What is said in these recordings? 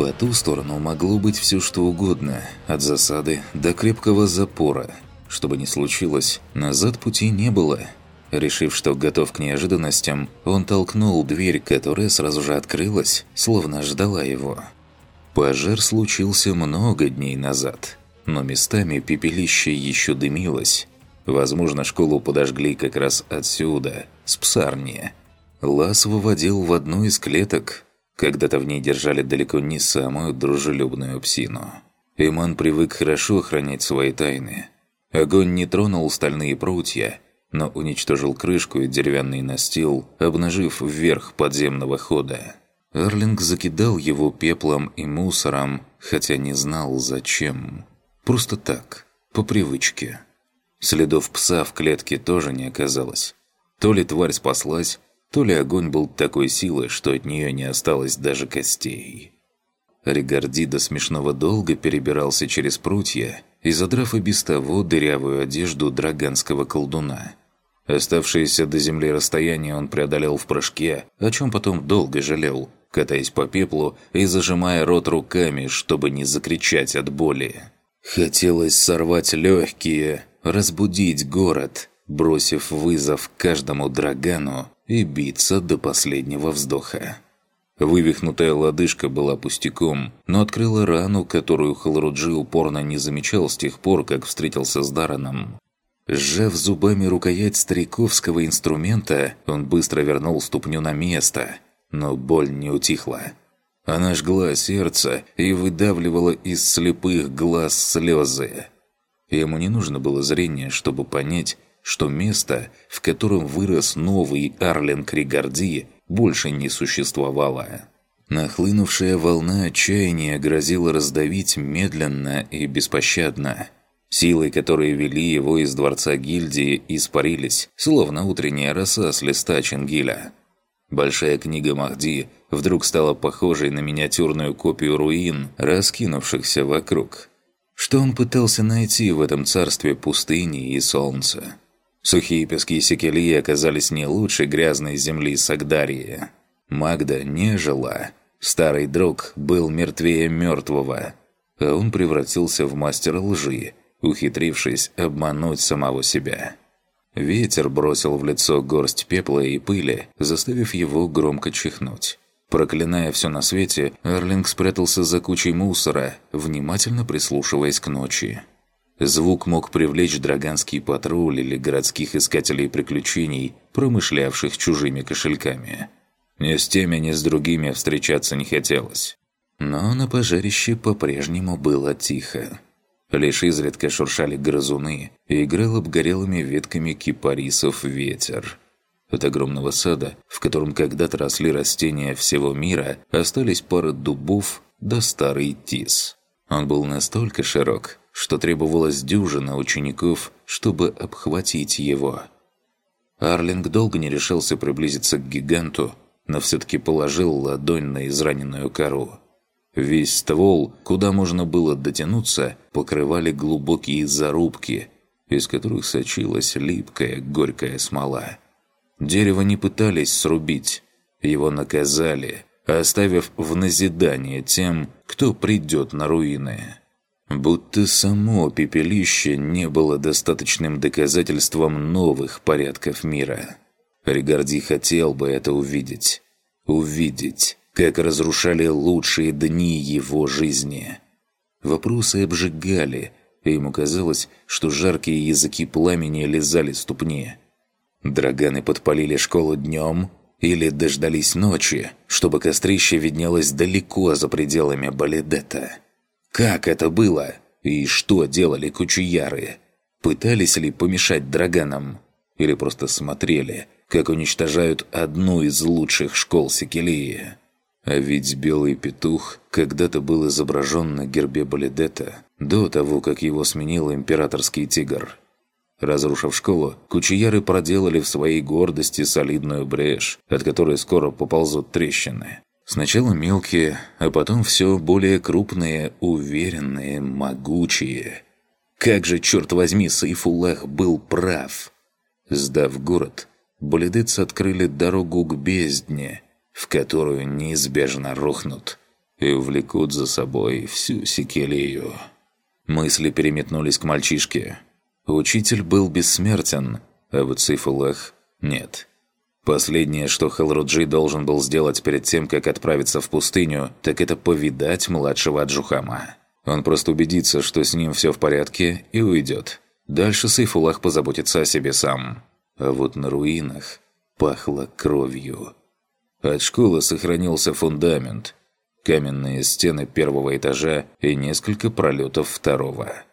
По ту сторону могло быть все что угодно, от засады до крепкого запора. Что бы ни случилось, назад пути не было. Решив, что готов к неожиданностям, он толкнул дверь, которая сразу же открылась, словно ждала его. Пожар случился много дней назад, но местами пепелище еще дымилось. Возможно, школу подожгли как раз отсюда, с псарни. Лас выводил в одну из клеток. Когда-то в ней держали далеко не самую дружелюбную псину. Иман привык хорошо охранять свои тайны. Огонь не тронул стальные прутья, но уничтожил крышку и деревянный настил, обнажив вверх подземного хода. Арлинг закидал его пеплом и мусором, хотя не знал зачем. Просто так, по привычке. Следов пса в клетке тоже не оказалось. То ли тварь спаслась, то ли огонь был такой силы, что от нее не осталось даже костей. Ригарди до смешного долго перебирался через прутья и задрав и без того дырявую одежду драганского колдуна. Оставшееся до земли расстояние он преодолел в прыжке, о чем потом долго жалел, катаясь по пеплу и зажимая рот руками, чтобы не закричать от боли. Хотелось сорвать легкие, разбудить город, бросив вызов каждому драгану и биться до последнего вздоха. Вывихнутая лодыжка была пустяком, но открыла рану, которую Халруджи упорно не замечал с тех пор, как встретился с Дараном. Сжав зубами рукоять стариковского инструмента, он быстро вернул ступню на место, но боль не утихла. Она жгла сердце и выдавливала из слепых глаз слезы. Ему не нужно было зрения, чтобы понять, что место, в котором вырос новый Арлен Кригарди, больше не существовало. Нахлынувшая волна отчаяния грозила раздавить медленно и беспощадно. Силы, которые вели его из дворца гильдии, испарились, словно утренняя роса с листа Чингиля. Большая книга Махди вдруг стала похожей на миниатюрную копию руин, раскинувшихся вокруг. Что он пытался найти в этом царстве пустыни и солнца? Сухие пески Секелии оказались не лучше грязной земли Сагдарии. Магда не жила. Старый друг был мертвее мертвого. А он превратился в мастера лжи, ухитрившись обмануть самого себя. Ветер бросил в лицо горсть пепла и пыли, заставив его громко чихнуть. Проклиная все на свете, Арлинг спрятался за кучей мусора, внимательно прислушиваясь к ночи. Звук мог привлечь драганский патруль или городских искателей приключений, промышлявших чужими кошельками. Ни с теми, ни с другими встречаться не хотелось. Но на пожарище по-прежнему было тихо. Лишь изредка шуршали грызуны и играл обгорелыми ветками кипарисов ветер. От огромного сада, в котором когда-то росли растения всего мира, остались пара дубов да старый тис. Он был настолько широк, что требовалось дюжина учеников, чтобы обхватить его. Арлинг долго не решался приблизиться к гиганту, но все-таки положил ладонь на израненную кору. Весь ствол, куда можно было дотянуться, покрывали глубокие зарубки, из которых сочилась липкая горькая смола. Дерево не пытались срубить, его наказали, оставив в назидание тем, кто придет на руины. Будто само пепелище не было достаточным доказательством новых порядков мира. Ригарди хотел бы это увидеть. Увидеть, как разрушали лучшие дни его жизни. Вопросы обжигали, и ему казалось, что жаркие языки пламени лизали ступни. Драганы подпалили школу днем или дождались ночи, чтобы кострище виднелось далеко за пределами Балидета. Как это было? И что делали кучуяры? Пытались ли помешать драганам? Или просто смотрели, как уничтожают одну из лучших школ Секелии? А ведь белый петух когда-то был изображен на гербе Балидета до того, как его сменил императорский тигр. Разрушив школу, кучияры проделали в своей гордости солидную брешь, от которой скоро поползут трещины. Сначала мелкие, а потом все более крупные, уверенные, могучие. Как же, черт возьми, Сайфуллах был прав! Сдав город, болидыцы открыли дорогу к бездне, в которую неизбежно рухнут. и увлекут за собой всю Секелию. Мысли переметнулись к мальчишке. Учитель был бессмертен, а вот Сейфулах – нет. Последнее, что Халруджи должен был сделать перед тем, как отправиться в пустыню, так это повидать младшего Аджухама. Он просто убедится, что с ним все в порядке, и уйдет. Дальше Сейфулах позаботится о себе сам. А вот на руинах пахло кровью. От школы сохранился фундамент, каменные стены первого этажа и несколько пролетов второго.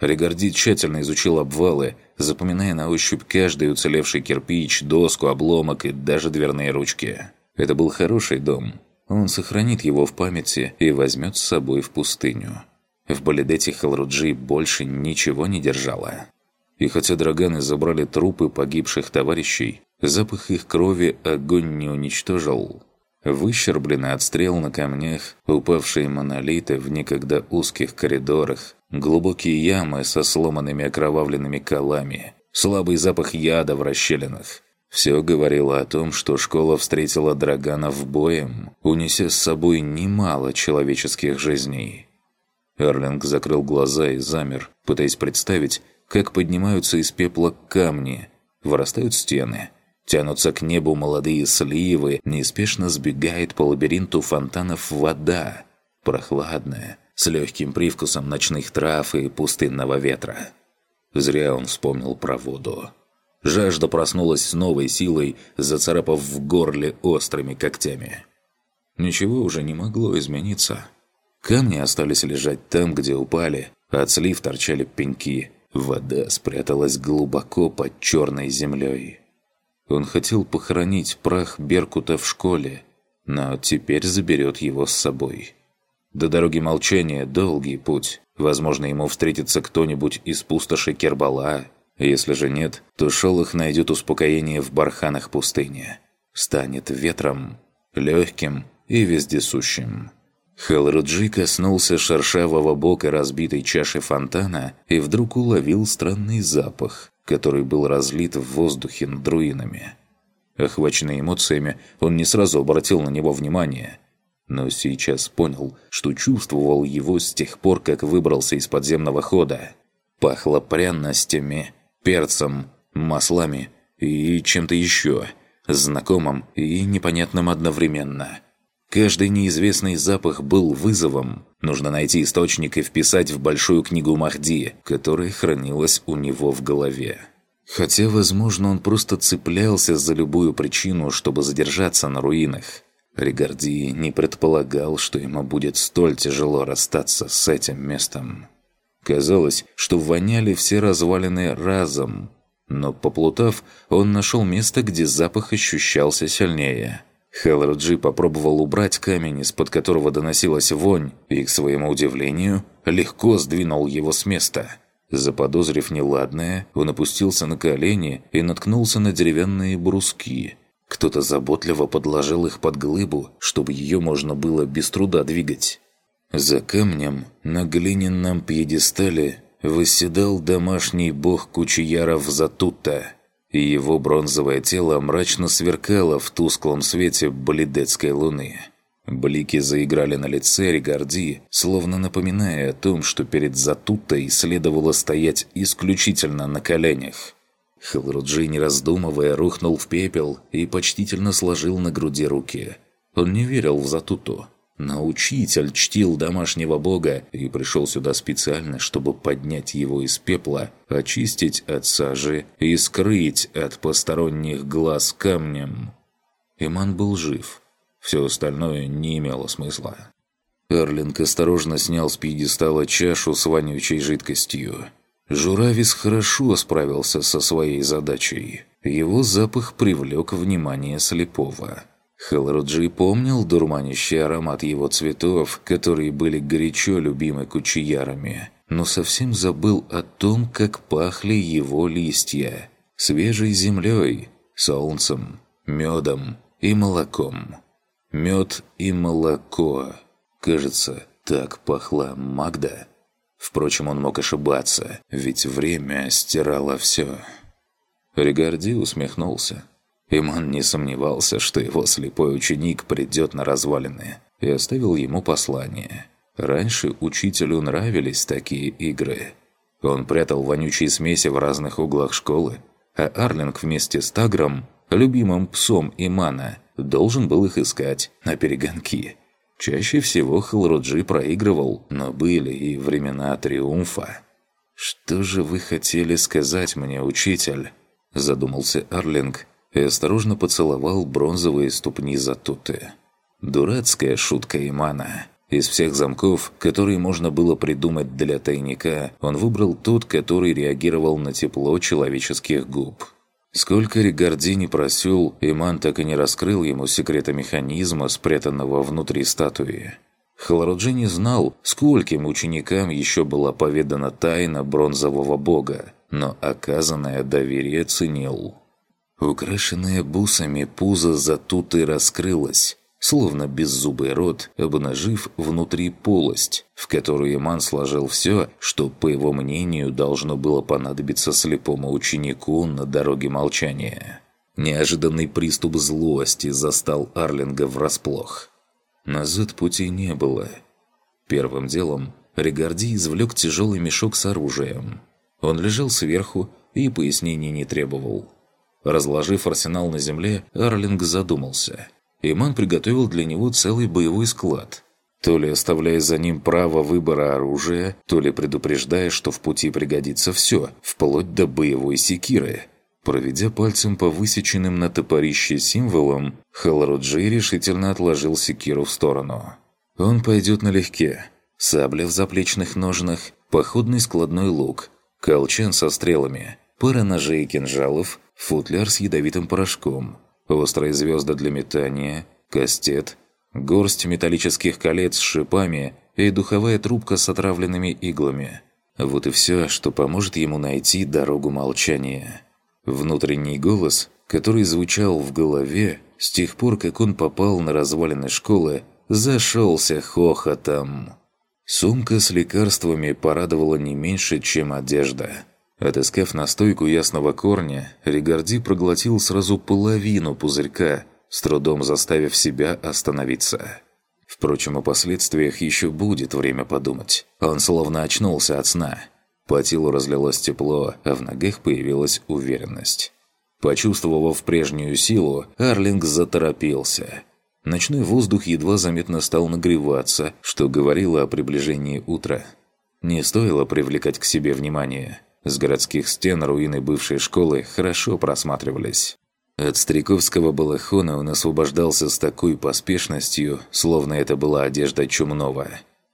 Ригарди тщательно изучил обвалы, запоминая на ощупь каждый уцелевший кирпич, доску, обломок и даже дверные ручки. Это был хороший дом. Он сохранит его в памяти и возьмет с собой в пустыню. В Балидете Халруджи больше ничего не держало. И хотя драганы забрали трупы погибших товарищей, запах их крови огонь не уничтожил. Выщербленный отстрел на камнях, упавшие монолиты в некогда узких коридорах, глубокие ямы со сломанными окровавленными колами, слабый запах яда в расщелинах. Все говорило о том, что школа встретила Драганов боем, унеся с собой немало человеческих жизней. Эрлинг закрыл глаза и замер, пытаясь представить, как поднимаются из пепла камни, вырастают стены, тянутся к небу молодые сливы, неспешно сбегает по лабиринту фонтанов вода, прохладная, с легким привкусом ночных трав и пустынного ветра. Зря он вспомнил про воду. Жажда проснулась с новой силой, зацарапав в горле острыми когтями. Ничего уже не могло измениться. Камни остались лежать там, где упали, от слив торчали пеньки. Вода спряталась глубоко под черной землей. Он хотел похоронить прах Беркута в школе, но теперь заберет его с собой. До дороги молчания долгий путь. Возможно, ему встретится кто-нибудь из пустоши Кербала. Если же нет, то Шолох найдет успокоение в барханах пустыни. Станет ветром, легким и вездесущим. Халруджи коснулся шершавого бока разбитой чаши фонтана и вдруг уловил странный запах, который был разлит в воздухе над руинами. Охваченный эмоциями, он не сразу обратил на него внимание, но сейчас понял, что чувствовал его с тех пор, как выбрался из подземного хода. Пахло пряностями, перцем, маслами и чем-то еще, знакомым и непонятным одновременно – Каждый неизвестный запах был вызовом. Нужно найти источник и вписать в большую книгу Махди, которая хранилась у него в голове. Хотя, возможно, он просто цеплялся за любую причину, чтобы задержаться на руинах. Ригарди не предполагал, что ему будет столь тяжело расстаться с этим местом. Казалось, что воняли все развалины разом, но поплутав, он нашел место, где запах ощущался сильнее – Хелроджи попробовал убрать камень, из-под которого доносилась вонь, и, к своему удивлению, легко сдвинул его с места. Заподозрив неладное, он опустился на колени и наткнулся на деревянные бруски. Кто-то заботливо подложил их под глыбу, чтобы ее можно было без труда двигать. За камнем на глиняном пьедестале восседал домашний бог Кучияров Затута – и его бронзовое тело мрачно сверкало в тусклом свете бледецкой луны. Блики заиграли на лице Ригарди, словно напоминая о том, что перед Затутой следовало стоять исключительно на коленях. Хелруджи, не раздумывая, рухнул в пепел и почтительно сложил на груди руки. Он не верил в Затуту. Но учитель чтил домашнего бога и пришел сюда специально, чтобы поднять его из пепла, очистить от сажи и скрыть от посторонних глаз камнем. Иман был жив. Все остальное не имело смысла. Эрлинг осторожно снял с пьедестала чашу с вонючей жидкостью. Журавис хорошо справился со своей задачей. Его запах привлек внимание слепого. Халруджи помнил дурманящий аромат его цветов, которые были горячо любимы кучиярами, но совсем забыл о том, как пахли его листья. Свежей землей, солнцем, медом и молоком. Мед и молоко. Кажется, так пахла Магда. Впрочем, он мог ошибаться, ведь время стирало все. Ригарди усмехнулся. Иман не сомневался, что его слепой ученик придет на развалины. и оставил ему послание. Раньше учителю нравились такие игры. Он прятал вонючие смеси в разных углах школы, а Арлинг вместе с Тагром, любимым псом Имана, должен был их искать на перегонки. Чаще всего Халруджи проигрывал, но были и времена триумфа. «Что же вы хотели сказать мне, учитель?» – задумался Арлинг и осторожно поцеловал бронзовые ступни Затуты. Дурацкая шутка Имана. Из всех замков, которые можно было придумать для тайника, он выбрал тот, который реагировал на тепло человеческих губ. Сколько Ригарди не просил, Иман так и не раскрыл ему секрета механизма, спрятанного внутри статуи. Халаруджи не знал, скольким ученикам еще была поведана тайна бронзового бога, но оказанное доверие ценил. Украшенное бусами пузо затуты раскрылось, словно беззубый рот, обнажив внутри полость, в которую Иман сложил все, что, по его мнению, должно было понадобиться слепому ученику на дороге молчания. Неожиданный приступ злости застал Арлинга врасплох. Назад пути не было. Первым делом Регарди извлек тяжелый мешок с оружием. Он лежал сверху и пояснений не требовал. Разложив арсенал на земле, Арлинг задумался. Иман приготовил для него целый боевой склад. То ли оставляя за ним право выбора оружия, то ли предупреждая, что в пути пригодится все, вплоть до боевой секиры – Проведя пальцем по высеченным на топорище символам, Халруджи решительно отложил секиру в сторону. Он пойдет налегке. Сабля в заплечных ножнах, походный складной лук, колчан со стрелами, пара ножей и кинжалов, футляр с ядовитым порошком, острые звезды для метания, кастет, горсть металлических колец с шипами и духовая трубка с отравленными иглами. Вот и все, что поможет ему найти дорогу молчания. Внутренний голос, который звучал в голове с тех пор, как он попал на развалины школы, зашелся хохотом. Сумка с лекарствами порадовала не меньше, чем одежда. Отыскав настойку ясного корня, Ригарди проглотил сразу половину пузырька, с трудом заставив себя остановиться. Впрочем, о последствиях еще будет время подумать. Он словно очнулся от сна – по телу разлилось тепло, а в ногах появилась уверенность. Почувствовав прежнюю силу, Арлинг заторопился. Ночной воздух едва заметно стал нагреваться, что говорило о приближении утра. Не стоило привлекать к себе внимание. С городских стен руины бывшей школы хорошо просматривались. От стариковского балахона он освобождался с такой поспешностью, словно это была одежда чумного.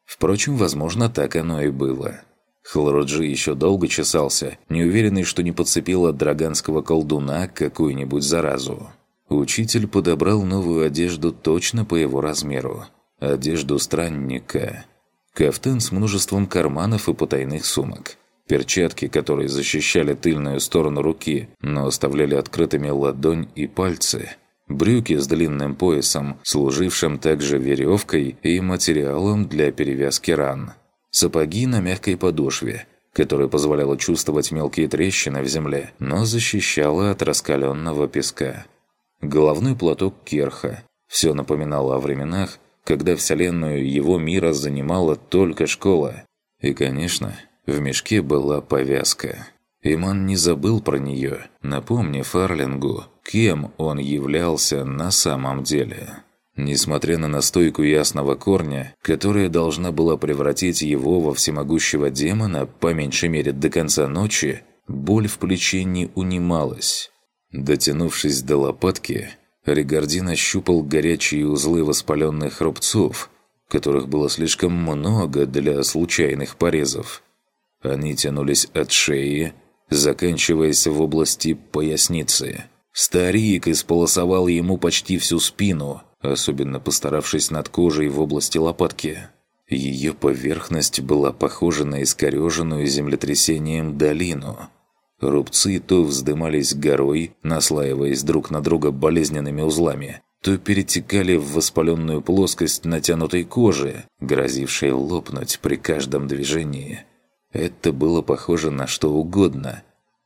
Впрочем, возможно, так оно и было. Хлороджи еще долго чесался, неуверенный, что не подцепил от драганского колдуна какую-нибудь заразу. Учитель подобрал новую одежду точно по его размеру. Одежду странника. Кафтан с множеством карманов и потайных сумок. Перчатки, которые защищали тыльную сторону руки, но оставляли открытыми ладонь и пальцы. Брюки с длинным поясом, служившим также веревкой и материалом для перевязки ран – Сапоги на мягкой подошве, которая позволяла чувствовать мелкие трещины в земле, но защищала от раскаленного песка. Головной платок Керха. Все напоминало о временах, когда вселенную его мира занимала только школа. И, конечно, в мешке была повязка. Иман не забыл про нее, напомнив Фарлингу, кем он являлся на самом деле. Несмотря на настойку ясного корня, которая должна была превратить его во всемогущего демона, по меньшей мере до конца ночи, боль в плече не унималась. Дотянувшись до лопатки, Ригардин ощупал горячие узлы воспаленных рубцов, которых было слишком много для случайных порезов. Они тянулись от шеи, заканчиваясь в области поясницы. Старик исполосовал ему почти всю спину – особенно постаравшись над кожей в области лопатки. Ее поверхность была похожа на искореженную землетрясением долину. Рубцы то вздымались горой, наслаиваясь друг на друга болезненными узлами, то перетекали в воспаленную плоскость натянутой кожи, грозившей лопнуть при каждом движении. Это было похоже на что угодно,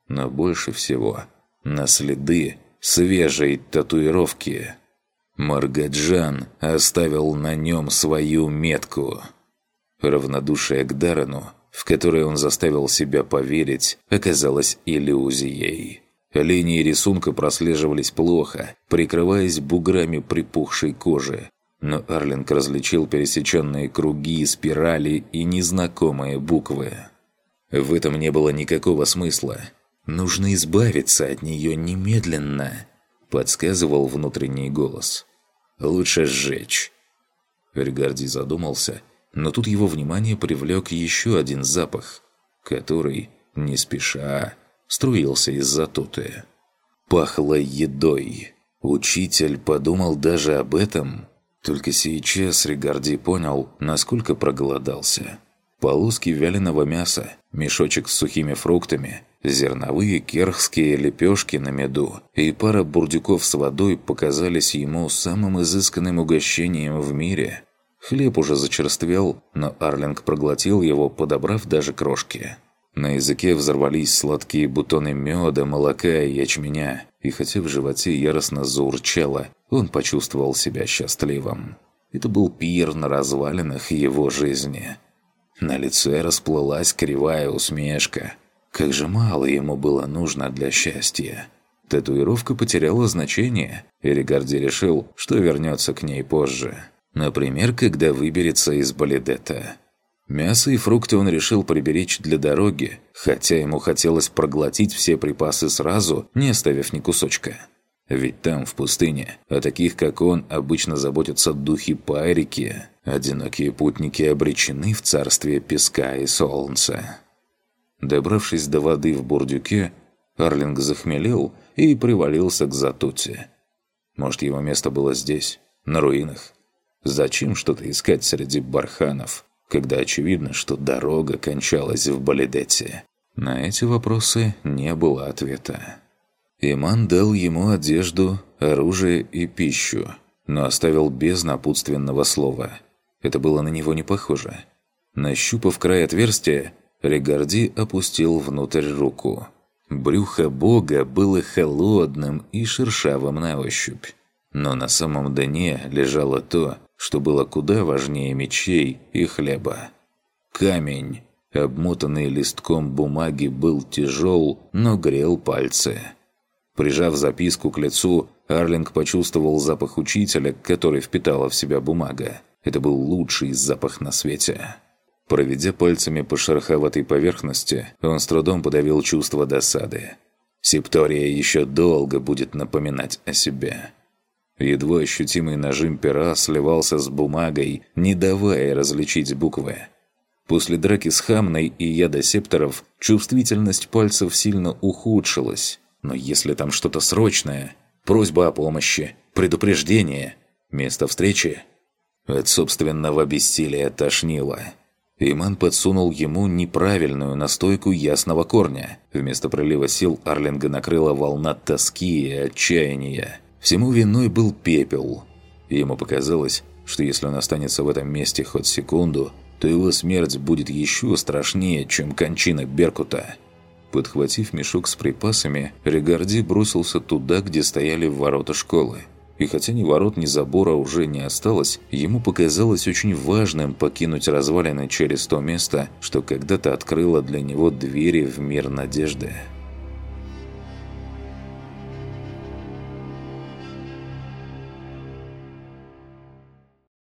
но больше всего на следы свежей татуировки. Маргаджан оставил на нем свою метку. Равнодушие к Дарану, в которое он заставил себя поверить, оказалось иллюзией. Линии рисунка прослеживались плохо, прикрываясь буграми припухшей кожи. Но Арлинг различил пересеченные круги, спирали и незнакомые буквы. В этом не было никакого смысла. Нужно избавиться от нее немедленно, подсказывал внутренний голос. Лучше сжечь. Ригарди задумался, но тут его внимание привлек еще один запах, который, не спеша, струился из-за туты. Пахло едой. Учитель подумал даже об этом. Только сейчас Ригарди понял, насколько проголодался. Полоски вяленого мяса, мешочек с сухими фруктами, зерновые керхские лепешки на меду и пара бурдюков с водой показались ему самым изысканным угощением в мире. Хлеб уже зачерствел, но Арлинг проглотил его, подобрав даже крошки. На языке взорвались сладкие бутоны меда, молока и ячменя, и хотя в животе яростно заурчало, он почувствовал себя счастливым. Это был пир на развалинах его жизни. На лице расплылась кривая усмешка. Как же мало ему было нужно для счастья. Татуировка потеряла значение, и Ригарди решил, что вернется к ней позже. Например, когда выберется из Балидета. Мясо и фрукты он решил приберечь для дороги, хотя ему хотелось проглотить все припасы сразу, не оставив ни кусочка. Ведь там, в пустыне, о таких, как он, обычно заботятся духи Пайрики. Одинокие путники обречены в царстве песка и солнца. Добравшись до воды в бурдюке, Арлинг захмелел и привалился к затуте. Может, его место было здесь, на руинах? Зачем что-то искать среди барханов? когда очевидно, что дорога кончалась в Балидете? На эти вопросы не было ответа. Иман дал ему одежду, оружие и пищу, но оставил без напутственного слова. Это было на него не похоже. Нащупав край отверстия, Регарди опустил внутрь руку. Брюхо бога было холодным и шершавым на ощупь. Но на самом дне лежало то, что было куда важнее мечей и хлеба. Камень, обмотанный листком бумаги, был тяжел, но грел пальцы. Прижав записку к лицу, Арлинг почувствовал запах учителя, который впитала в себя бумага. Это был лучший запах на свете. Проведя пальцами по шероховатой поверхности, он с трудом подавил чувство досады. Септория еще долго будет напоминать о себе. Едва ощутимый нажим пера сливался с бумагой, не давая различить буквы. После драки с Хамной и яда септоров чувствительность пальцев сильно ухудшилась. Но если там что-то срочное, просьба о помощи, предупреждение, место встречи... От собственного бессилия тошнило. Иман подсунул ему неправильную настойку ясного корня. Вместо пролива сил Арлинга накрыла волна тоски и отчаяния. Всему виной был пепел. ему показалось, что если он останется в этом месте хоть секунду, то его смерть будет еще страшнее, чем кончина Беркута. Подхватив мешок с припасами, Регарди бросился туда, где стояли ворота школы. И хотя ни ворот, ни забора уже не осталось, ему показалось очень важным покинуть развалины через то место, что когда-то открыло для него двери в мир надежды.